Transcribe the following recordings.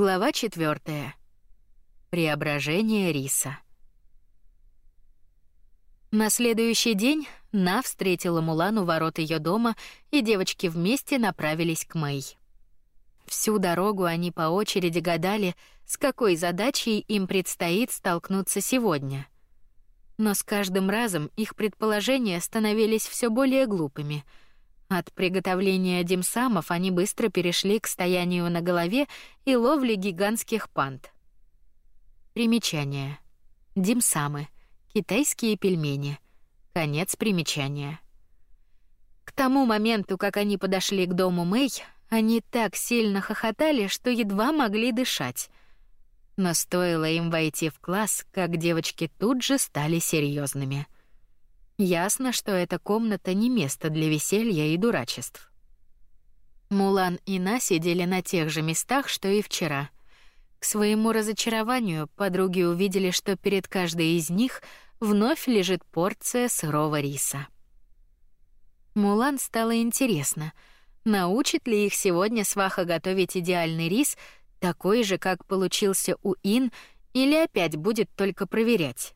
Глава четвертая. Преображение риса. На следующий день На встретила Мулан у ворот ее дома, и девочки вместе направились к Мэй. Всю дорогу они по очереди гадали, с какой задачей им предстоит столкнуться сегодня. Но с каждым разом их предположения становились все более глупыми — от приготовления димсамов они быстро перешли к стоянию на голове и ловле гигантских панд. Примечание. Димсамы китайские пельмени. Конец примечания. К тому моменту, как они подошли к дому Мэй, они так сильно хохотали, что едва могли дышать. Но стоило им войти в класс, как девочки тут же стали серьезными. Ясно, что эта комната не место для веселья и дурачеств. Мулан и На сидели на тех же местах, что и вчера. К своему разочарованию подруги увидели, что перед каждой из них вновь лежит порция сырого риса. Мулан стало интересно, научит ли их сегодня сваха готовить идеальный рис, такой же, как получился у Ин, или опять будет только проверять.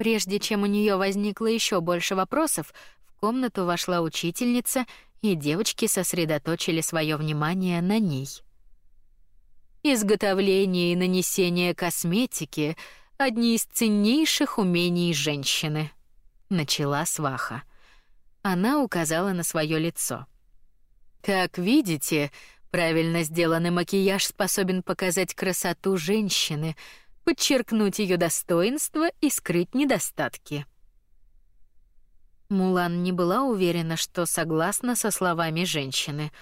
Прежде чем у нее возникло еще больше вопросов, в комнату вошла учительница, и девочки сосредоточили свое внимание на ней. Изготовление и нанесение косметики одни из ценнейших умений женщины, начала Сваха. Она указала на свое лицо. Как видите, правильно сделанный макияж способен показать красоту женщины, подчеркнуть ее достоинства и скрыть недостатки. Мулан не была уверена, что согласна со словами женщины.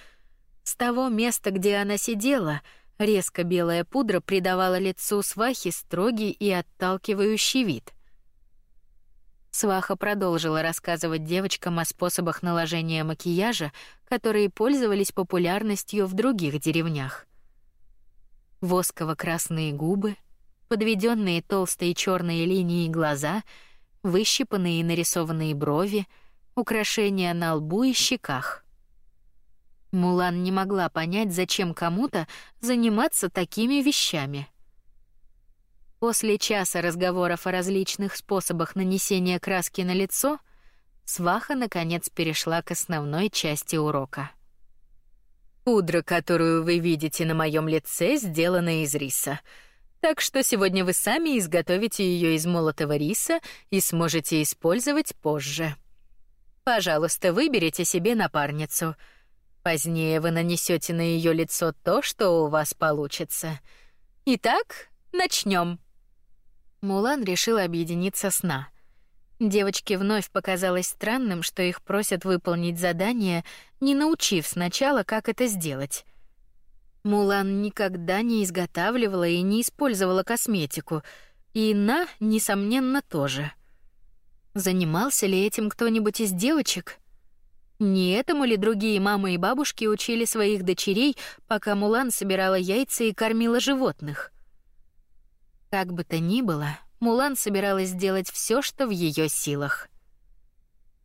С того места, где она сидела, резко белая пудра придавала лицу свахи строгий и отталкивающий вид. Сваха продолжила рассказывать девочкам о способах наложения макияжа, которые пользовались популярностью в других деревнях. Восково-красные губы — подведенные толстые черные линии глаза, выщипанные и нарисованные брови, украшения на лбу и щеках. Мулан не могла понять, зачем кому-то заниматься такими вещами. После часа разговоров о различных способах нанесения краски на лицо, Сваха наконец перешла к основной части урока. Пудра, которую вы видите на моем лице, сделана из риса. Так что сегодня вы сами изготовите ее из молотого риса и сможете использовать позже. Пожалуйста, выберите себе напарницу. Позднее вы нанесете на ее лицо то, что у вас получится. Итак, начнем. Мулан решил объединиться с На. Девочке вновь показалось странным, что их просят выполнить задание, не научив сначала, как это сделать. Мулан никогда не изготавливала и не использовала косметику, и На, несомненно, тоже. Занимался ли этим кто-нибудь из девочек? Не этому ли другие мамы и бабушки учили своих дочерей, пока Мулан собирала яйца и кормила животных? Как бы то ни было, Мулан собиралась сделать все, что в ее силах.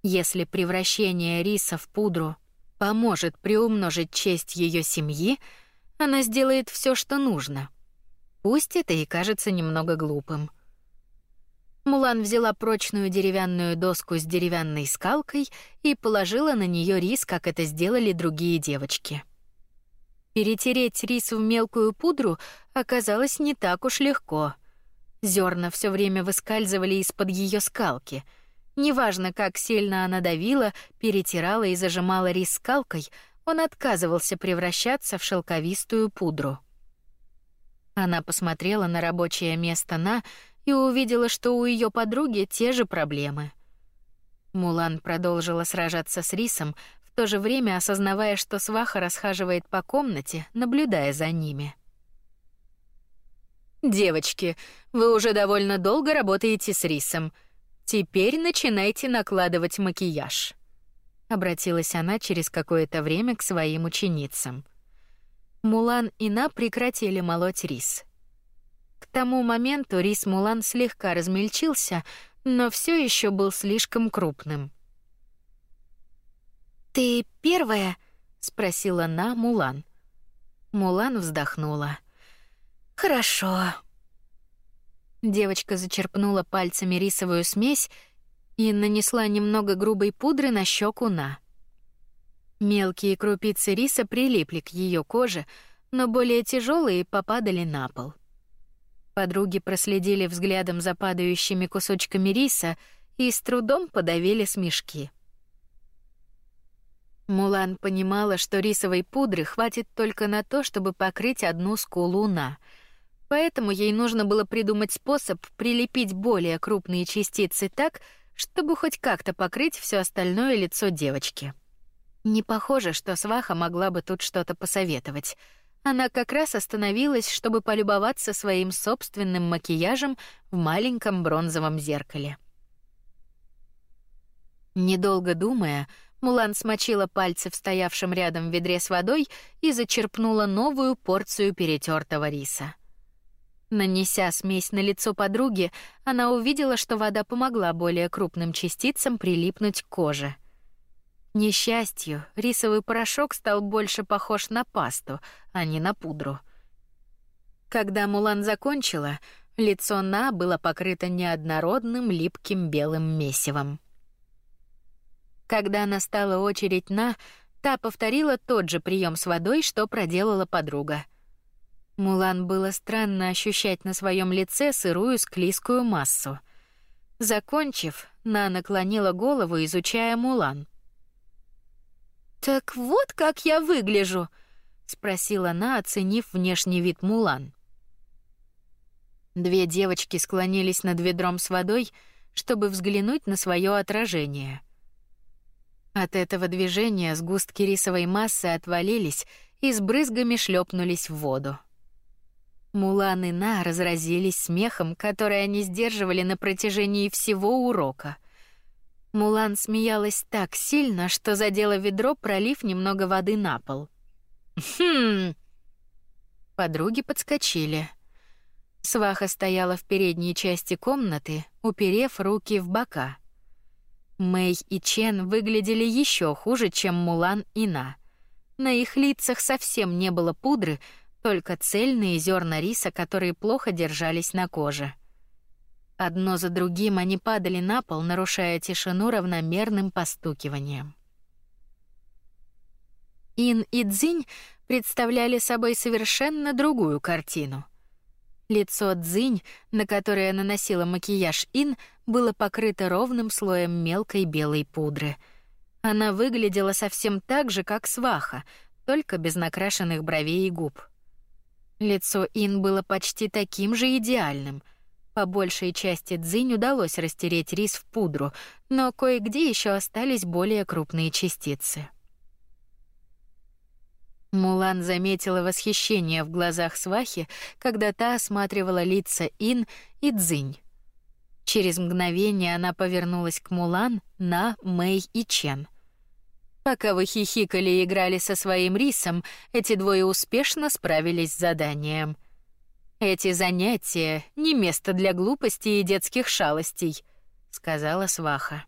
Если превращение риса в пудру поможет приумножить честь ее семьи, она сделает все, что нужно. Пусть это и кажется немного глупым. Мулан взяла прочную деревянную доску с деревянной скалкой и положила на нее рис, как это сделали другие девочки. Перетереть рис в мелкую пудру оказалось не так уж легко. Зерна все время выскальзывали из-под ее скалки. Неважно, как сильно она давила, перетирала и зажимала рис скалкой, он отказывался превращаться в шелковистую пудру. Она посмотрела на рабочее место На и увидела, что у ее подруги те же проблемы. Мулан продолжила сражаться с рисом, в то же время осознавая, что сваха расхаживает по комнате, наблюдая за ними. Девочки, вы уже довольно долго работаете с рисом. Теперь начинайте накладывать макияж обратилась она через какое-то время к своим ученицам. Мулан и На прекратили молоть рис. К тому моменту рис Мулан слегка размельчился, но все еще был слишком крупным. Ты первая? спросила На Мулан. Мулан вздохнула. Хорошо. Девочка зачерпнула пальцами рисовую смесь и нанесла немного грубой пудры на щеку На. Мелкие крупицы риса прилипли к ее коже, но более тяжелые попадали на пол. Подруги проследили взглядом за падающими кусочками риса и с трудом подавили смешки. Мулан понимала, что рисовой пудры хватит только на то, чтобы покрыть одну скулу на. Поэтому ей нужно было придумать способ прилепить более крупные частицы так, чтобы хоть как-то покрыть все остальное лицо девочки. Не похоже, что сваха могла бы тут что-то посоветовать. Она как раз остановилась, чтобы полюбоваться своим собственным макияжем в маленьком бронзовом зеркале. Недолго думая, Мулан смочила пальцы в стоявшем рядом ведре с водой и зачерпнула новую порцию перетертого риса. Нанеся смесь на лицо подруги, она увидела, что вода помогла более крупным частицам прилипнуть к коже несчастью, рисовый порошок стал больше похож на пасту, а не на пудру. Когда Мулан закончила, лицо На было покрыто неоднородным липким белым месивом. Когда настала очередь На, та повторила тот же прием с водой, что проделала подруга. Мулан было странно ощущать на своем лице сырую склизкую массу. Закончив, На наклонила голову, изучая Мулан. Так вот как я выгляжу, спросила она, оценив внешний вид Мулан. Две девочки склонились над ведром с водой, чтобы взглянуть на свое отражение. От этого движения сгустки рисовой массы отвалились и с брызгами шлепнулись в воду. Мулан и На разразились смехом, который они сдерживали на протяжении всего урока. Мулан смеялась так сильно, что задела ведро, пролив немного воды на пол. Хм. Подруги подскочили. Сваха стояла в передней части комнаты, уперев руки в бока. Мэй и Чен выглядели еще хуже, чем Мулан и На. На их лицах совсем не было пудры, только цельные зерна риса, которые плохо держались на коже. Одно за другим они падали на пол, нарушая тишину равномерным постукиванием. Ин и Цзинь представляли собой совершенно другую картину. Лицо Цзинь, на которое наносила макияж Ин, было покрыто ровным слоем мелкой белой пудры. Она выглядела совсем так же, как сваха, только без накрашенных бровей и губ. Лицо Ин было почти таким же идеальным — по большей части дзынь удалось растереть рис в пудру, но кое-где еще остались более крупные частицы. Мулан заметила восхищение в глазах свахи, когда та осматривала лица Ин и Дзынь. Через мгновение она повернулась к Мулан, На, Мэй и Чен. Пока вы хихикали и играли со своим рисом, эти двое успешно справились с заданием. Эти занятия не место для глупости и детских шалостей, сказала сваха.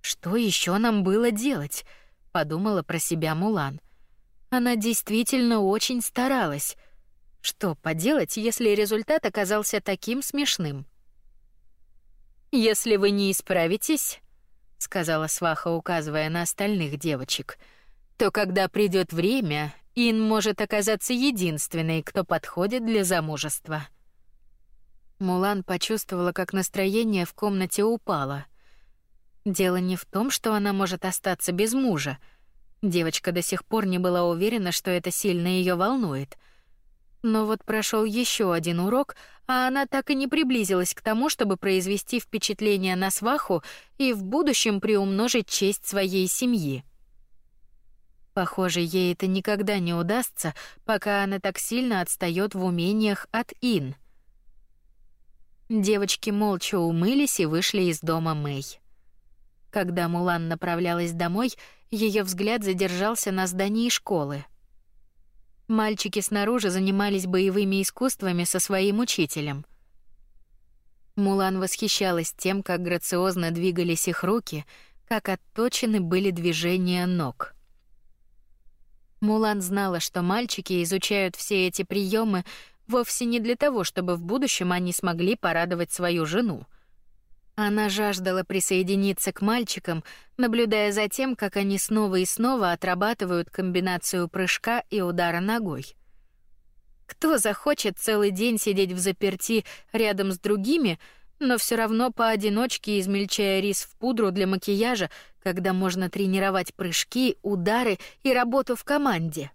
Что еще нам было делать? подумала про себя Мулан. Она действительно очень старалась. Что поделать, если результат оказался таким смешным? Если вы не исправитесь, сказала сваха, указывая на остальных девочек, то когда придет время, Ин может оказаться единственной, кто подходит для замужества. Мулан почувствовала, как настроение в комнате упало. Дело не в том, что она может остаться без мужа. Девочка до сих пор не была уверена, что это сильно ее волнует. Но вот прошел еще один урок, а она так и не приблизилась к тому, чтобы произвести впечатление на сваху и в будущем приумножить честь своей семьи. Похоже, ей это никогда не удастся, пока она так сильно отстает в умениях от Ин. Девочки молча умылись и вышли из дома Мэй. Когда Мулан направлялась домой, ее взгляд задержался на здании школы. Мальчики снаружи занимались боевыми искусствами со своим учителем. Мулан восхищалась тем, как грациозно двигались их руки, как отточены были движения ног. Мулан знала, что мальчики изучают все эти приемы вовсе не для того, чтобы в будущем они смогли порадовать свою жену. Она жаждала присоединиться к мальчикам, наблюдая за тем, как они снова и снова отрабатывают комбинацию прыжка и удара ногой. Кто захочет целый день сидеть в заперти рядом с другими, но все равно поодиночке измельчая рис в пудру для макияжа, когда можно тренировать прыжки, удары и работу в команде?